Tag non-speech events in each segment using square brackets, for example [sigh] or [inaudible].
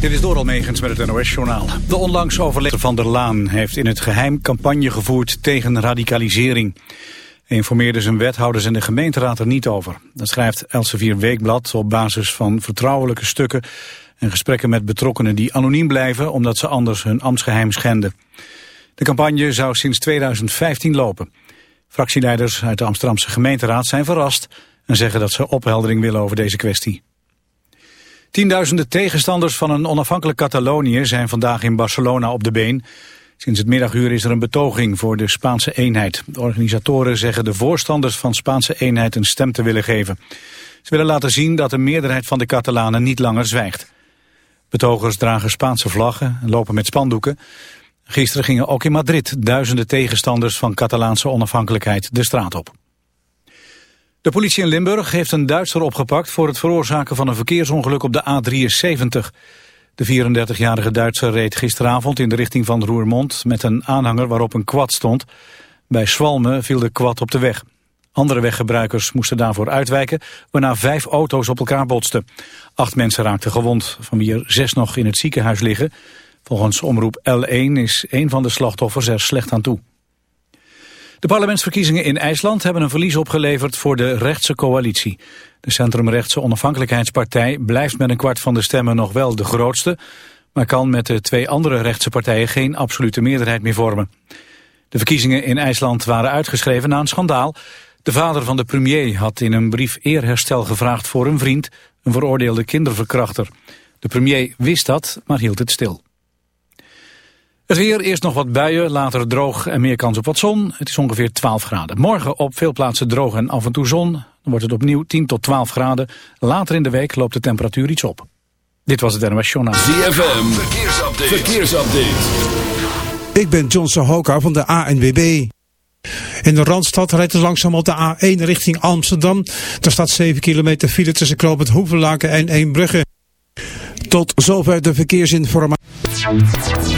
Dit is Doral Megens met het NOS-journaal. De onlangs overleden Van der Laan heeft in het geheim campagne gevoerd tegen radicalisering. Hij informeerde zijn wethouders en de gemeenteraad er niet over. Dat schrijft Elsevier Weekblad op basis van vertrouwelijke stukken... en gesprekken met betrokkenen die anoniem blijven... omdat ze anders hun ambtsgeheim schenden. De campagne zou sinds 2015 lopen. Fractieleiders uit de Amsterdamse gemeenteraad zijn verrast... en zeggen dat ze opheldering willen over deze kwestie. Tienduizenden tegenstanders van een onafhankelijk Catalonië zijn vandaag in Barcelona op de been. Sinds het middaguur is er een betoging voor de Spaanse eenheid. De organisatoren zeggen de voorstanders van Spaanse eenheid een stem te willen geven. Ze willen laten zien dat de meerderheid van de Catalanen niet langer zwijgt. Betogers dragen Spaanse vlaggen en lopen met spandoeken. Gisteren gingen ook in Madrid duizenden tegenstanders van Catalaanse onafhankelijkheid de straat op. De politie in Limburg heeft een Duitser opgepakt voor het veroorzaken van een verkeersongeluk op de A73. De 34-jarige Duitser reed gisteravond in de richting van Roermond met een aanhanger waarop een kwad stond. Bij Swalme viel de kwad op de weg. Andere weggebruikers moesten daarvoor uitwijken, waarna vijf auto's op elkaar botsten. Acht mensen raakten gewond, van wie er zes nog in het ziekenhuis liggen. Volgens omroep L1 is een van de slachtoffers er slecht aan toe. De parlementsverkiezingen in IJsland hebben een verlies opgeleverd voor de rechtse coalitie. De centrumrechtse onafhankelijkheidspartij blijft met een kwart van de stemmen nog wel de grootste, maar kan met de twee andere rechtse partijen geen absolute meerderheid meer vormen. De verkiezingen in IJsland waren uitgeschreven na een schandaal. De vader van de premier had in een brief eerherstel gevraagd voor een vriend, een veroordeelde kinderverkrachter. De premier wist dat, maar hield het stil. Het weer, eerst nog wat buien, later droog en meer kans op wat zon. Het is ongeveer 12 graden. Morgen op veel plaatsen droog en af en toe zon. Dan wordt het opnieuw 10 tot 12 graden. Later in de week loopt de temperatuur iets op. Dit was het NOS Journaal. ZFM, verkeersupdate. verkeersupdate. Ik ben John Sahoka van de ANWB. In de Randstad rijdt het langzaam op de A1 richting Amsterdam. Er staat 7 kilometer file tussen Knoop het Hoevenlaken en Eembrugge. Tot zover de verkeersinformatie.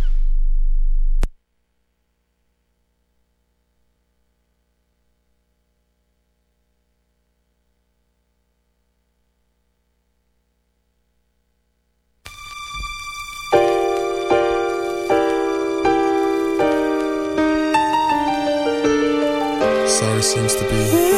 Seems to be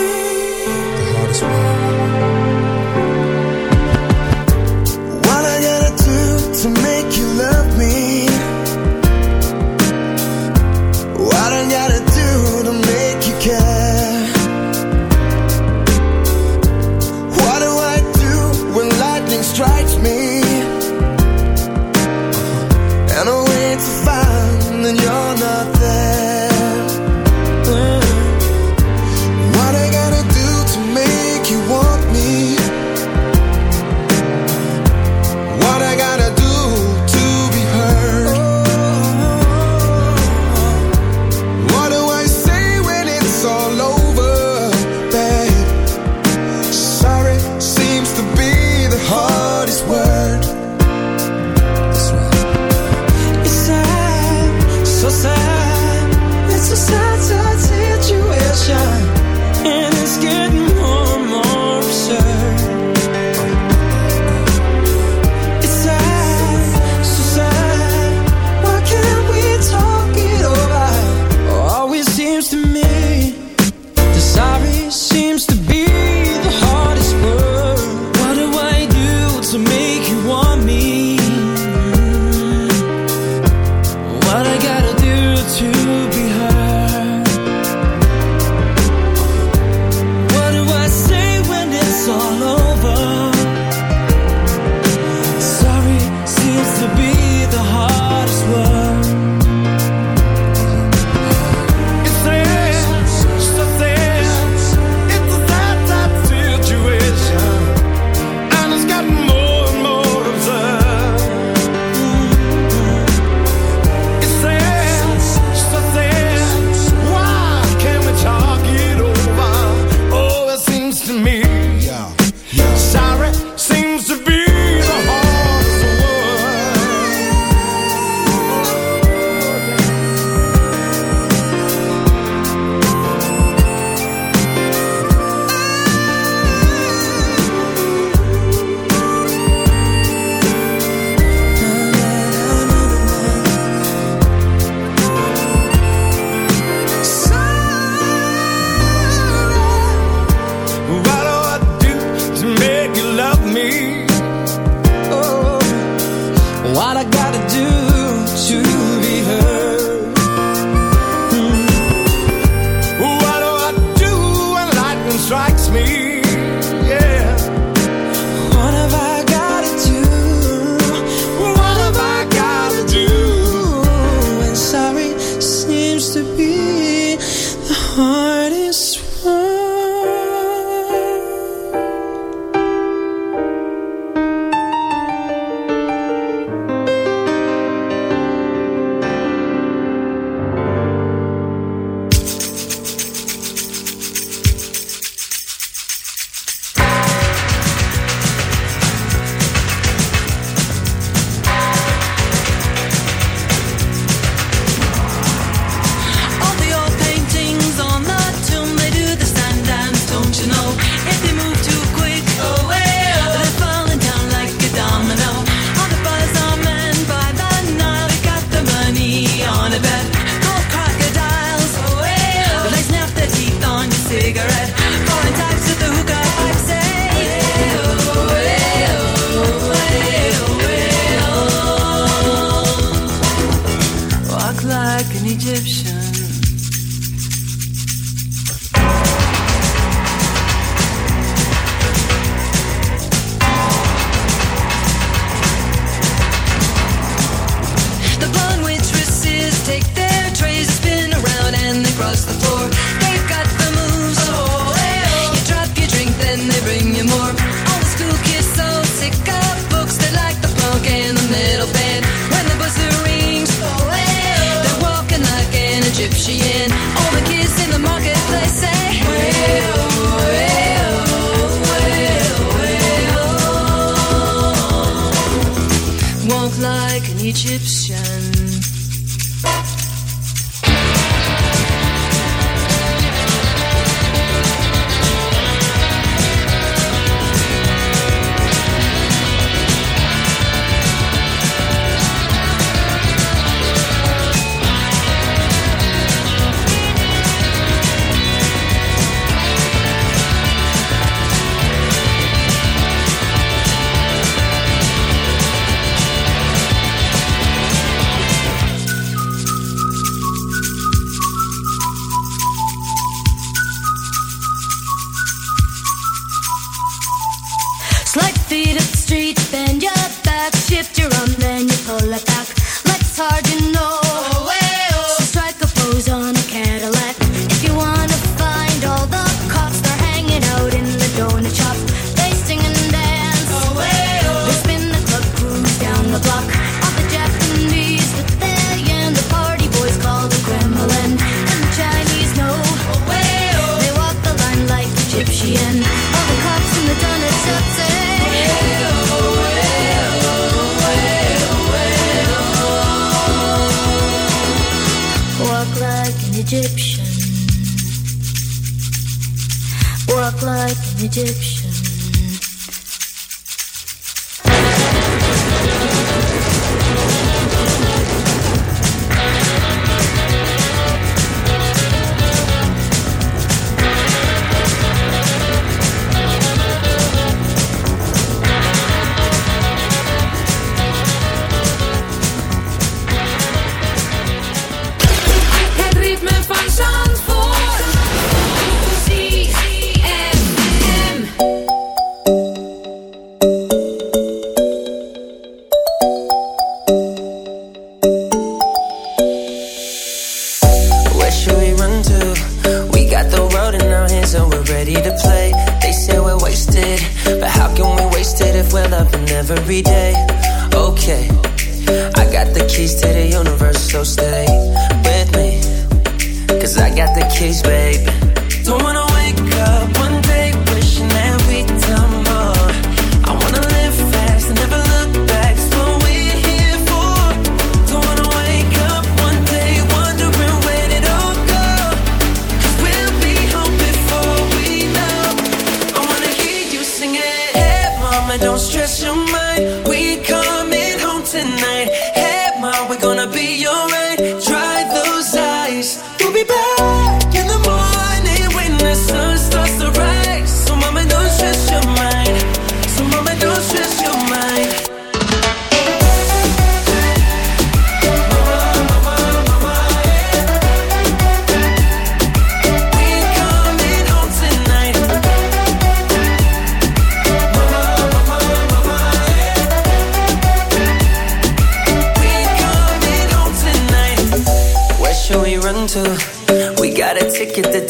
don't stress your mind. We coming home tonight.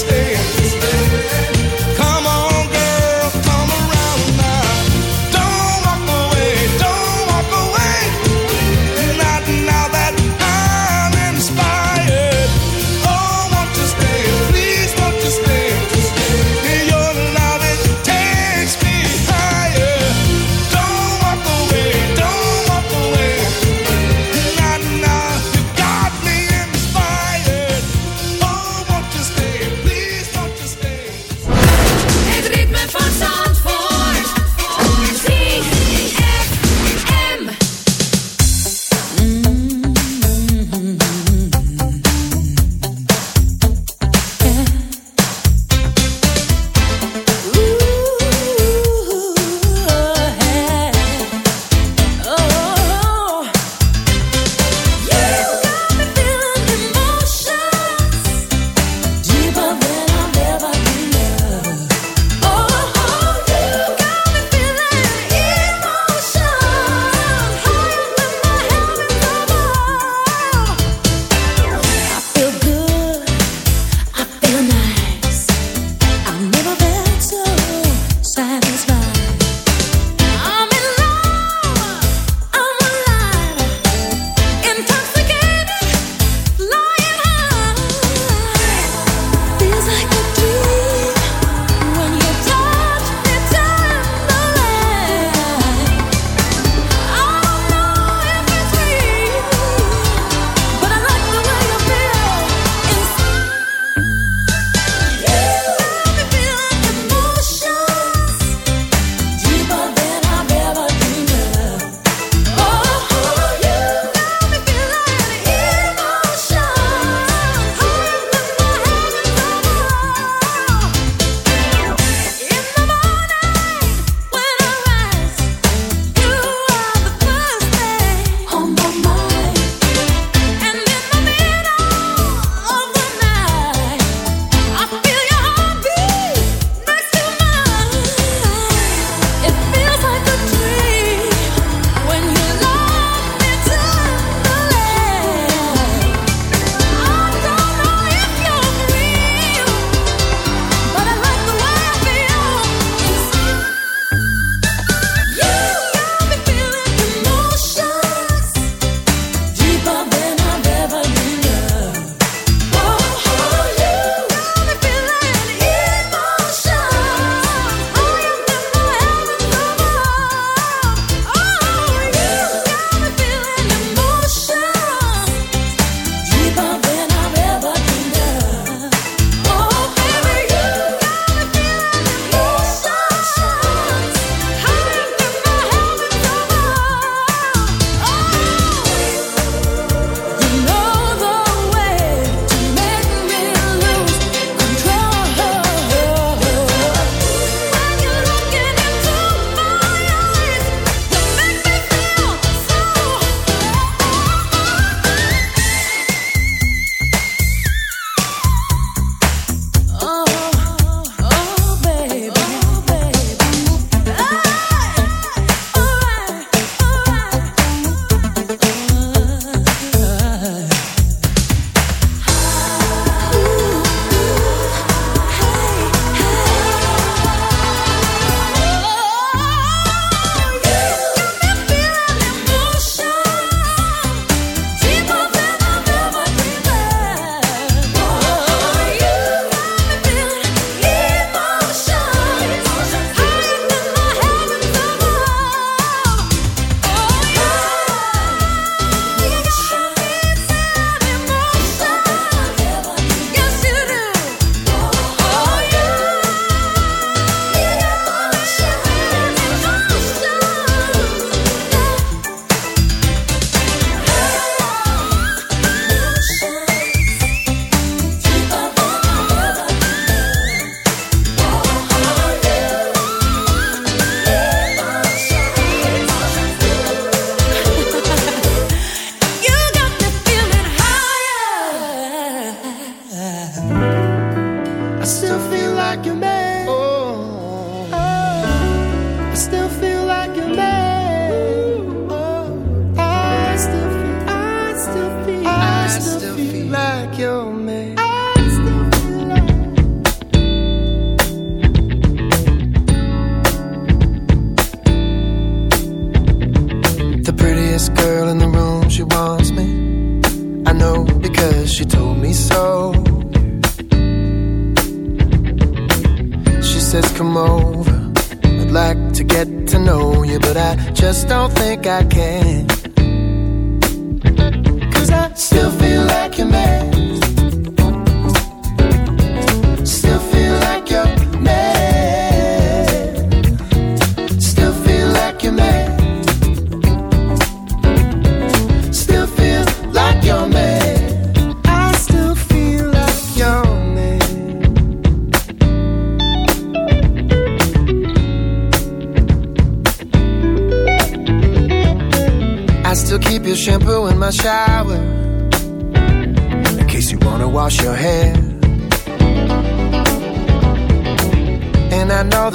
stay.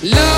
Love.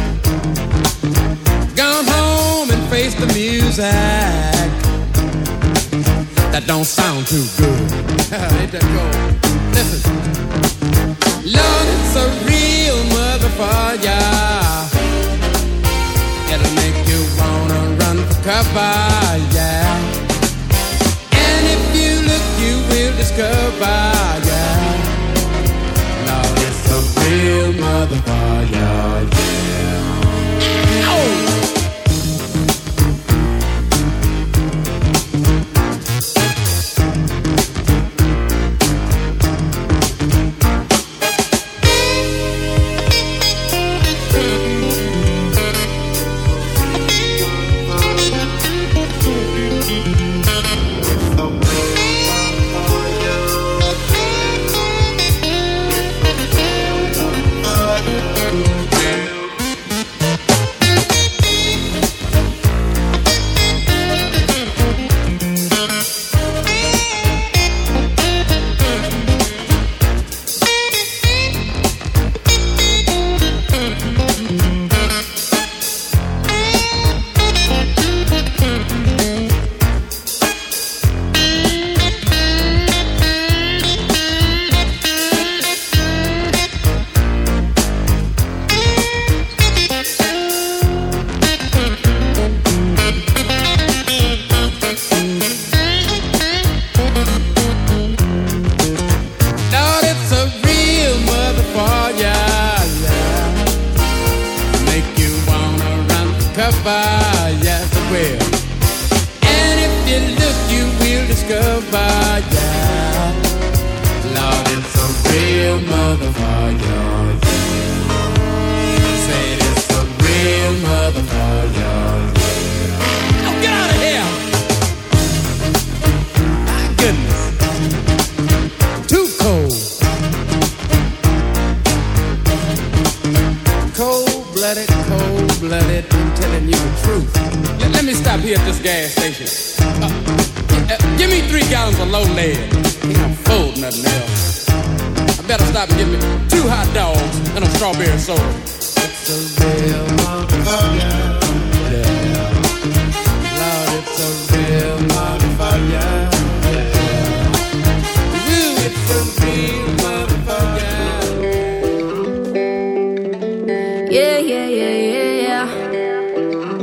come home and face the music. That don't sound too good. [laughs] Ain't that go? Listen. Lord, it's a real motherfucker. It'll make you wanna run for cover, yeah. And if you look, you will discover, yeah. Lord, it's a real motherfucker, yeah.